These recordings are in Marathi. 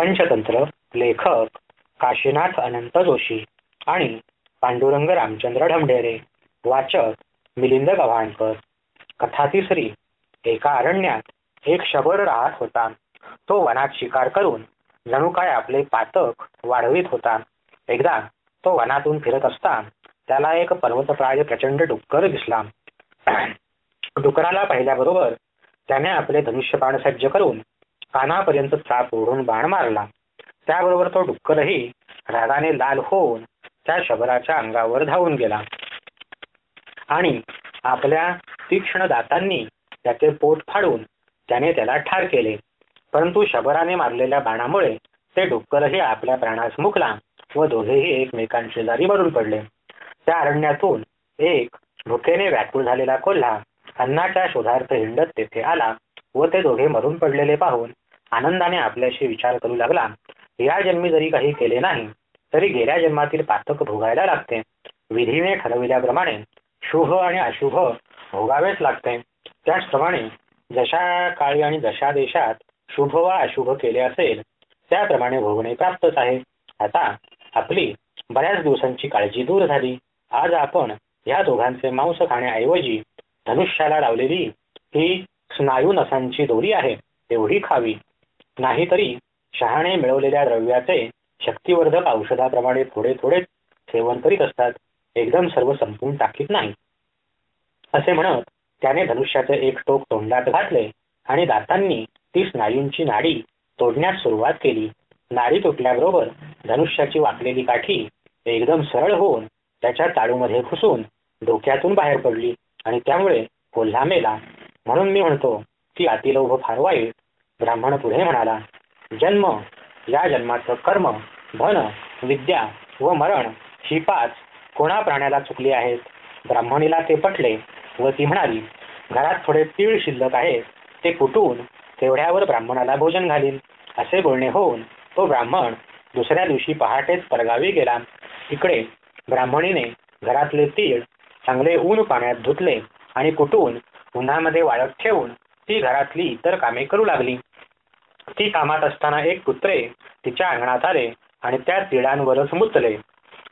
पंचतंत्र लेखक काशीनाथ अनंत जोशी आणि पांडुरंग रामचंद्र ढमढेरे वाचक मिलिंद गव्हाणकर. कथा तिसरी एका अरण्यात एक शबर राहत होता. तो वनात शिकार करून जणू काय आपले पातक वाढवीत होता. एकदा तो वनातून फिरत असता त्याला एक पर्वतप्राय प्रचंड डुक्कर दिसला. डुकराला पाहिल्याबरोबर त्याने आपले धनुष्यबाण सज्ज करून कानापर्यंत चाप ओढून बाण मारला. त्याबरोबर तो डुक्करही रागाने लाल होऊन त्या शबराच्या अंगावर धावून गेला. आणि आपल्या तीक्ष्ण दातांनी त्याचे पोट फाडून त्याने त्याला ठार केले. परंतु शबराने मारलेल्या बाणामुळे ते डुक्करही आपल्या प्राणास मुकला व दोघेही एकमेकांचे जारी मरून पडले. त्या अरण्यातून एक भुकेने व्याकुळ झालेला कोल्हा अन्नाच्या शोधार्थ हिंडत तेथे आला व ते दोघे मरून पडलेले पाहून आनंदाने आपल्याशी विचार करू लागला. या जन्मी जरी काही केले नाही तरी गेल्या जन्मातील पातक भोगायला लागते. विधीने ठरविल्याप्रमाणे शुभ आणि अशुभ भोगावेच लागते. त्याचप्रमाणे जशा काळी आणि जशा देशात शुभ वा अशुभ केले असेल त्याप्रमाणे भोगणे प्राप्तच आहे. आता आपली बऱ्याच दिवसांची काळजी दूर झाली. आज आपण या दोघांचे मांस खाण्याऐवजी धनुष्याला लावलेली ही स्नायू नसांची दोरी आहे तेवढी खावी. नाहीतरी शहाणे मिळवलेल्या द्रव्याचे शक्तिवर्धक औषधाप्रमाणे थोडे थोडे सेवन करीत असतात. एकदम सर्व संपून टाकीत नाही. असे म्हणत त्याने धनुष्याचे एक टोक तोंडात घातले आणि दातांनी ती स्नायूंची नाडी तोडण्यास सुरुवात केली. नाडी तुटल्याबरोबर धनुष्याची वाकलेली काठी एकदम सरळ होऊन त्याच्या ताळूमध्ये घुसून डोक्यातून बाहेर पडली आणि त्यामुळे कोल्हा म्हणून मी म्हणतो की अतिलोभ फार वाईट. ब्राह्मण पुढे म्हणाला जन्म या जन्माचं कर्म धन विद्या व मरण ही पाच कोणा प्राण्याला चुकली आहेत? ब्राह्मणीला ते पटले व ती म्हणाली घरात थोडे तीळ शिल्लक आहेत ते कुटून तेवढ्यावर ब्राह्मणाला भोजन घालील असे बोलणे होऊन तो ब्राह्मण दुसऱ्या दिवशी पहाटेच परगावी गेला. इकडे ब्राह्मणीने घरातले तीळ चांगले ऊन पाण्यात धुतले आणि कुटून उन्हामध्ये वाळत ठेवून ती घरातली इतर कामे करू लागली. ती कामात असताना एक कुत्रे तिच्या अंगणात आले आणि त्या तिळांवरच मुतले.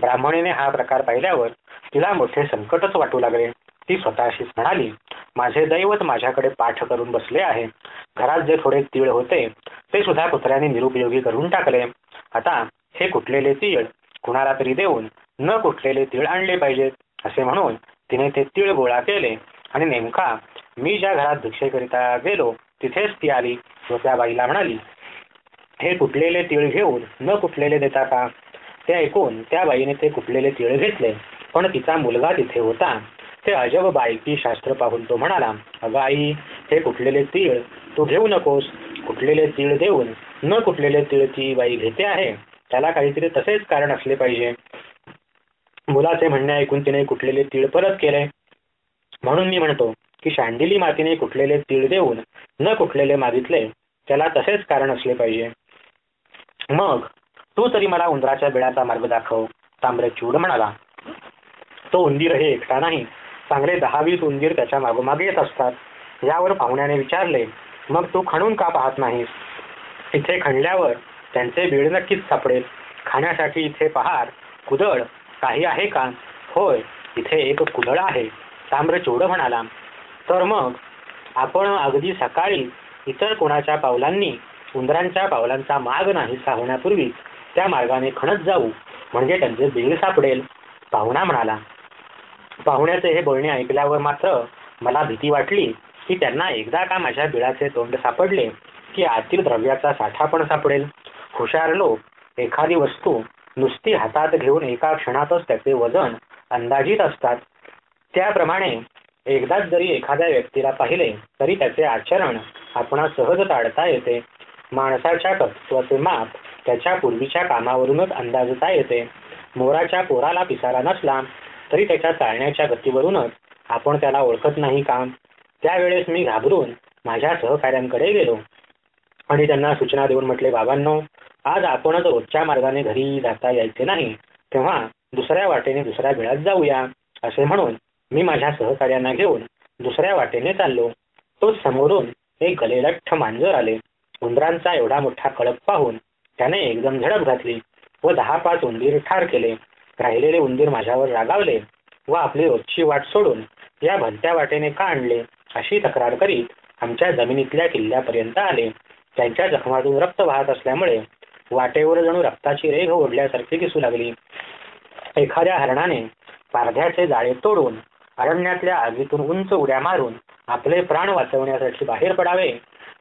ब्राह्मणीने हा प्रकार पाहिल्यावर तिला मोठे संकटच वाटू लागले. ती स्वतःशीच म्हणाली माझे दैवत माझ्याकडे पाठ करून बसले आहे घरात जे थोडे तीळ होते ते सुद्धा कुत्र्याने निरुपयोगी करून टाकले. आता हे कुटलेले तीळ कुणाला तरी देऊन न कुटलेले तीळ आणले पाहिजेत? असे म्हणून तिने ते तीळ गोळा केले आणि नेमका मी ज्या घरात भिक्षेकरिता गेलो तिथेच ती आली. व त्या बाईला म्हणाली हे कुठलेले तिळ घेऊन न कुठलेले देता का? ते ऐकून त्या बाईने ते कुठलेले तिळ घेतले. पण तिचा मुलगा तिथे होता. ते अजब बायकी शास्त्र पाहून तो म्हणाला अगं आई हे कुठलेले तीळ तू घेऊ नकोस. कुठलेले तीळ देऊन न कुठलेले तीळ ती बाई घेते आहे. त्याला काहीतरी तसेच कारण असले पाहिजे. मुलाचे म्हणणे ऐकून तिने कुठलेले तीळ परत केले. म्हणून मी म्हणतो की शांडिली मातीने कुठलेले तीळ देऊन न कुठलेले मागितले त्याला तसेच कारण असले पाहिजे. मग तू तरी मला उंदराच्या बिळाचा मार्ग दाखव तांबरे चूड म्हणाला. तो उंदीर हे एकटा नाही चांगले दहा वीस उंदीर त्याच्या मागोमागे येत असतात. यावर पाहुण्याने विचारले मग तू खणून का पाहत नाहीस? इथे खणल्यावर त्यांचे बीड नक्कीच सापडेल. खाण्यासाठी इथे पहार कुदळ काही आहे का? होय इथे एक कुदळ आहे. ताम्र म्हणाला. तर मग आपण अगदी सकाळी इतर कोणाच्या पावलांनी उंदरांच्या पावलांचा माग नाहीसा होण्यापूर्वी त्या मार्गाने खणत जाऊ म्हणजे त्यांचे बीड सापडेल. पाहुणा म्हणाला पाहुण्याचे हे बोलणे ऐकल्यावर मात्र मला भीती वाटली की त्यांना एकदा का माझ्या बिळाचे तोंड सापडले की आतील द्रव्याचा साठा पण सापडेल. हुशार लोक एखादी वस्तू नुसती हातात घेऊन एका क्षणातच त्याचे वजन अंदाजित असतात. त्याप्रमाणे एकदाच जरी एखाद्या व्यक्तीला पाहिले तरी त्याचे आचरण आपणा सहज टाळता येते. माणसाच्या कर्तृत्वाचे माप त्याच्या पूर्वीच्या कामावरूनच अंदाजता येते. मोराच्या पोराला पिसारा नसला तरी त्याच्या चालण्याच्या गतीवरूनच आपण त्याला ओळखत नाही का? त्यावेळेस मी घाबरून माझ्या सहकाऱ्यांकडे गेलो आणि त्यांना सूचना देऊन म्हटले बाबांनो आज आपणच रोजच्या मार्गाने घरी जाता यायचे नाही. तेव्हा दुसऱ्या वाटेने दुसऱ्या वेळात जाऊया असे म्हणून मी माझ्या सहकार्यांना घेऊन दुसऱ्या वाटेने चाललो. तो समोरून एक गलेलठ्ठ मांजर आले. उंदरांचा एवढा मोठा कळप पाहून त्याने एकदम झडप घातली व दहा पाच उंदीर ठार केले. राहिलेले उंदीर माझ्यावर रागावले व आपली रोजची वाट सोडून या भलत्या वाटेने का आणले अशी तक्रार करीत आमच्या जमिनीतल्या किल्ल्यापर्यंत आले. त्यांच्या जखमातून रक्त वाहत असल्यामुळे वाटेवर जणू रक्ताची रेघ ओढल्यासारखी दिसू लागली. एखाद्या हरणाने पारध्याचे जाळे तोडून अरण्यातल्या आगीतून उंच उड्या मारून आपले प्राण वाचवण्यासाठी बाहेर पडावे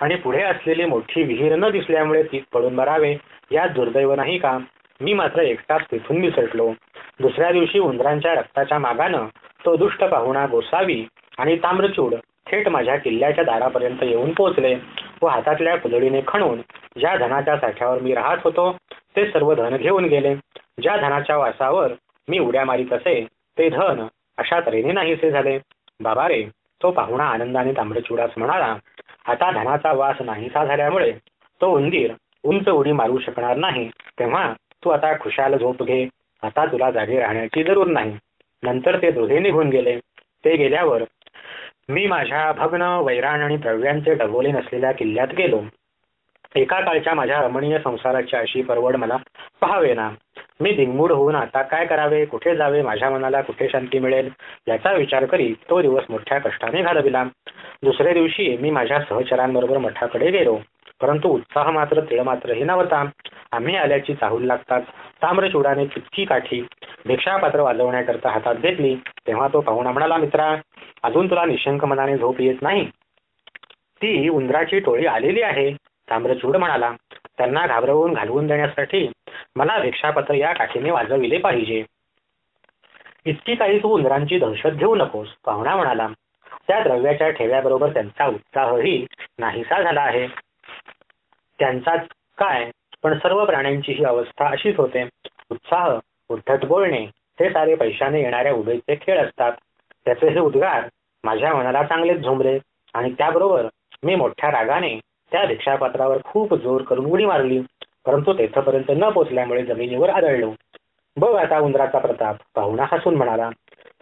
आणि पुढे असलेली मोठी विहीर न दिसल्यामुळे ती पडून मरावे या दुर्दैव नाही का मी मात्र एकटाच तिथून मिसळलो दुसऱ्या दिवशी उंदरांच्या रक्ताच्या मागानं तो दुष्ट पाहुणा गोसावी आणि ताम्रचूड थेट माझ्या किल्ल्याच्या दारापर्यंत येऊन पोहोचले व हातातल्या कुदळीने खणून ज्या धनाच्या साठ्यावर मी राहत होतो ते सर्व धन घेऊन गेले. ज्या धनाच्या वासावर मी उड्या मारीत असे ते धन अशा तऱ्हेने नाहीसे झाले. बाबा रे तो पाहुणा आनंदाने तांबडचुडास म्हणाला आता धनाचा वास नाहीसा झाल्यामुळे तो उंदीर उंच उडी मारू शकणार नाही. तेव्हा तू आता खुशाल झोप घे. आता तुला जागे राहण्याची जरूर नाही. नंतर ते दोघे निघून गेले. ते गेल्यावर मी माझ्या भग्न वैराण आणि द्रव्यांचे डबोले नसलेल्या किल्ल्यात गेलो. एका काळच्या माझ्या रमणीय संसाराची अशी परवड मला पहावे ना मी दिंगमूड होऊन आता काय करावे कुठे जावे माझ्या मनाला कुठे शांती मिळेल याचा विचार करीत तो दिवस मोठ्या कष्टाने घालविला. दुसऱ्या दिवशी मी माझ्या सहचरांबरोबर मठाकडे गेलो. परंतु उत्साह मात्र तिळ मात्रही नव्हता. आम्ही आल्याची चाहूल लागतात ताम्रचूडाने चिटकी काठी भिक्षापात्र वाजवण्याकरता हातात घेतली. तेव्हा तो पाहुणा म्हणाला मित्रा अजून तुला निशंक मनाने झोप येत नाही? ती उंदराची टोळी आलेली आहे. ताम्रचूड म्हणाला त्यांना घाबरवून घालवून देण्यासाठी मला भिक्षापत्र या काठीने वाजविले पाहिजे. इतकी काही तू उंदरांची दहशत घेऊ नकोस पाहुणा म्हणाला. त्या द्रव्याच्या ठेव्याबरोबर त्यांचा उत्साहही नाहीसा झाला आहे. त्यांचाच काय? पण सर्व प्राण्यांची ही अवस्था अशीच होते. उत्साह उद्धट बोलणे हे सारे पैशाने येणाऱ्या उभेचे खेळ असतात. त्याचे हे उद्गार माझ्या मनाला चांगलेच झोंबले. आणि त्याबरोबर मी मोठ्या रागाने त्या भिक्षापात्रावर खूप जोर करून उडी मारली. परंतु तेथपर्यंत न पोचल्यामुळे जमिनीवर आदळलो. बघ आता उंदराचा प्रताप पाहुणा हसून म्हणाला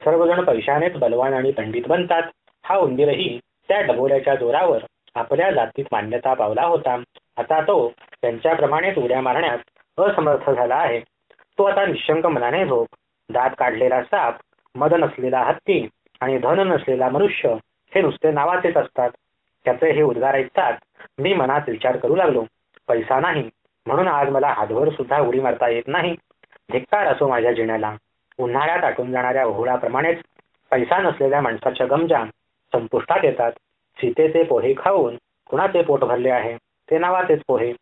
सर्वजण पैशानेच बलवान आणि पंडित बनतात. हा उंदीरही त्या डबोऱ्याच्या जोरावर आपल्या जातीत मान्यता पावला होता. आता तो त्यांच्याप्रमाणेच उड्या मारण्यात असमर्थ झाला आहे. तो आता निशंक मनाने झोप दात काढलेला साप मद नसलेला हत्ती आणि धन नसलेला मनुष्य हे नुसते नावाचेच असतात. त्याचे हे उद्गार ऐकतात मी मनात विचार करू लागलो. पैसा नाही. म्हणून आज मला हातभर सुद्धा उडी मारता येत नाही. धिक्कार असो माझ्या जिण्याला. उन्हाळ्यात आटून जाणाऱ्या ओहळाप्रमाणेच पैसा नसलेल्या माणसाच्या गमजा संपुष्टात येतात. सीतेचे पोहे खाऊन कुणाचे पोट भरले आहे? ते नावाचेच पोहे.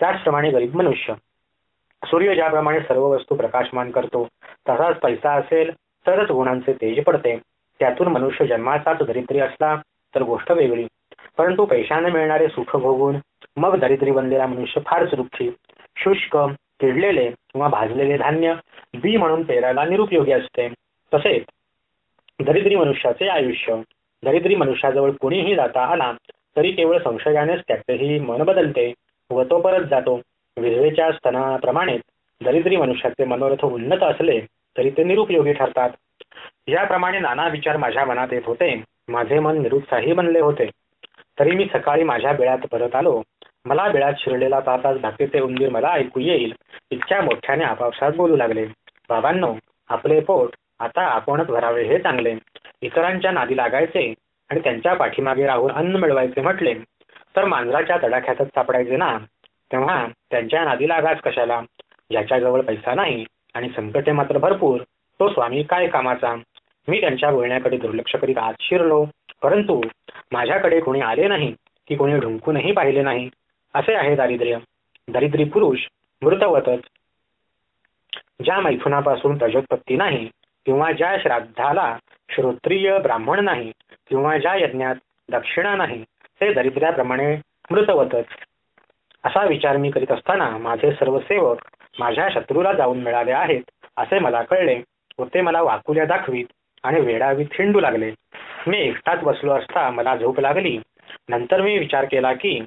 त्याचप्रमाणे गरीब मनुष्य. सूर्य ज्याप्रमाणे सर्व वस्तू प्रकाशमान करतो तसाच पैसा असेल तरच गुणांचे तेज पडते. त्यातून मनुष्य जन्माचाच दरिद्री असला तर गोष्ट वेगळी. परंतु पैशाने मिळणारे सुख भोगून मग दरिद्री बनलेला मनुष्य फारच दुःखी शुष्क किडलेले किंवा भाजलेले धान्य बी म्हणून पेरायला निरुपयोगी असते. तसेच दरिद्री मनुष्याचे आयुष्य दरिद्री मनुष्याजवळ कुणीही जाता आला तरी केवळ संशयानेच त्याचेही मन बदलते व तो परत जातो. विधवेच्या स्तनाप्रमाणेच दरिद्री मनुष्याचे मनोरथ उन्नत असले तरी ते निरुपयोगी ठरतात. याप्रमाणे नाना विचार माझ्या मनात येत होते. माझे मन निरुत्साही बनले होते. तरी मी सकाळी माझ्या बिळात परत आलो. मला बिळात शिरलेला ताताच धाकेचे उंदीर मला ऐकू येईल. इतक्या मोठ्याने आपापसात बोलू लागले. बाबांनो आपले पोट आता आपणच भरावे हे चांगले इतरांच्या नादी लागायचे आणि त्यांच्या पाठीमागे राहून अन्न मिळवायचे म्हटले. तर मांजराच्या तडाख्यातच सापडायचे ना? तेव्हा त्यांच्या नादी लागाच कशाला? ज्याच्याजवळ पैसा नाही आणि संकटे मात्र भरपूर. तो स्वामी काय कामाचा? मी त्यांच्या बोलण्याकडे दुर्लक्ष करीत आत शिरलो. परंतु माझ्याकडे कोणी आले नाही की कोणी ढुंकूनही पाहिले नाही असे आहे दारिद्र्य. दरिद्री पुरुष मृतवतच. ज्या मैथुनापासून प्रजोत्पत्ती नाही किंवा ज्या श्राद्धाला श्रोत्रिय ब्राह्मण नाही किंवा ज्या यज्ञात दक्षिणा नाही ते दरिद्र्याप्रमाणे मृतवतच. असा विचार मी करीत असताना माझे सर्व सेवक माझ्या शत्रूला जाऊन मिळाले आहेत असे मला कळले. व ते मला वाकुल्या दाखवीत आणि वेडावीत हिंडू लागले. मी एकटाच बसलो असता मला झोप लागली. नंतर मी विचार केला की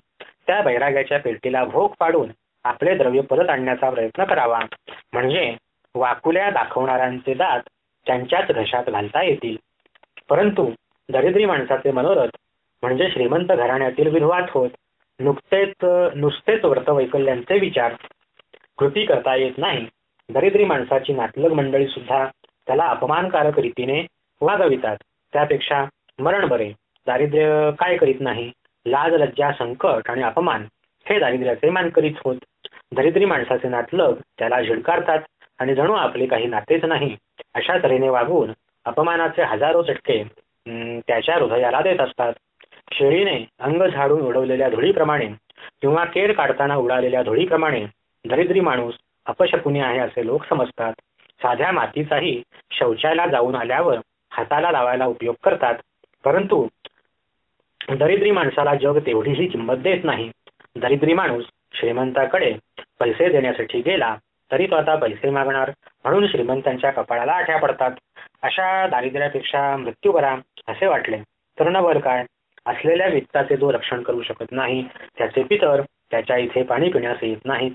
त्या बैराग्याच्या पेटीला भोग पाडून आपले द्रव्य परत आणण्याचा प्रयत्न करावा. म्हणजे वाकुल्या दाखवणाऱ्यांचे दात त्यांच्याच घशात घालता येतील. परंतु दरिद्री माणसाचे मनोरथ म्हणजे श्रीमंत घराण्यातील विधवात होत नुकतेच नुसतेच व्रतवैकल्यांचे विचार. कृती करता येत नाही. दरिद्री माणसाची नातलग मंडळी सुद्धा त्याला अपमानकारक रीतीने वागवितात. त्यापेक्षा मरण बरे. दारिद्र्य काय करीत नाही? लाज लज्जा संकट आणि अपमान हे दारिद्र्याचे मान करीत होत. दरिद्री माणसाचे नातलग त्याला झिडकारतात आणि जणू आपले काही नातेच नाही. अशा तऱ्हेने वागून अपमानाचे हजारो चटके त्याच्या हृदयाला देत असतात. शेळीने अंग झाडून उडवलेल्या धुळीप्रमाणे किंवा केर काढताना उडालेल्या धुळीप्रमाणे दरिद्री माणूस अपशकुनी आहे असे लोक समजतात. साध्या मातीचाही शौचाला जाऊन आल्यावर हाताला लावायला उपयोग करतात. परंतु दरिद्री माणसाला जग तेवढीही किंमत देत नाही. दरिद्री माणूस श्रीमंताकडे पैसे देण्यासाठी गेला तरी तो आता पैसे मागणार. म्हणून श्रीमंतांच्या कपाळाला आठ्या पडतात. अशा दारिद्र्यापेक्षा मृत्यू करा असे वाटले. तर नवर काय? असलेल्या वित्ताचे तो रक्षण करू शकत नाही. त्याचे पितर त्याच्या इथे पाणी पिण्यास येत नाहीत.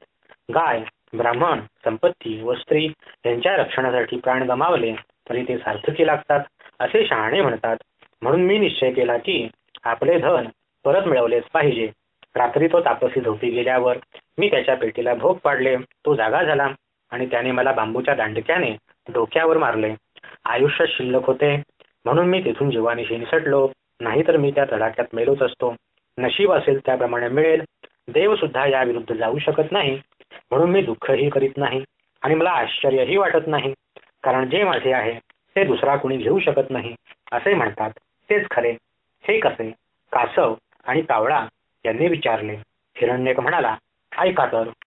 गाय ब्राह्मण संपत्ती व स्त्री यांच्या रक्षणासाठी प्राण गमावले. तरी ते सार्थकी लागतात असे शहाणे म्हणतात. म्हणून मी निश्चय केला की आपले धन परत मिळवलेच पाहिजे. रात्री तो तापसी झोपी गेल्यावर मी त्याच्या पेटीला भोग पाडले. तो जागा झाला आणि त्याने मला बांबूच्या दांडक्याने डोक्यावर मारले. आयुष्य शिल्लक होते. म्हणून मी तिथून जीवानीशी निसटलो नाहीतर मी त्या तडाख्यात मेलोच असतो. नशीब असेल त्याप्रमाणे मिळेल. देव सुद्धा याविरुद्ध जाऊ शकत नाही. म्हणून मी दुःखही करीत नाही आणि मला आश्चर्यही वाटत नाही. कारण जे माझे आहे ते दुसरा कुणी घेऊ शकत नाही असे म्हणतात. तेच खरे. हे कसे? कासव आणि कावळा यांनी विचारले. हिरण्यक म्हणाला ऐका तर.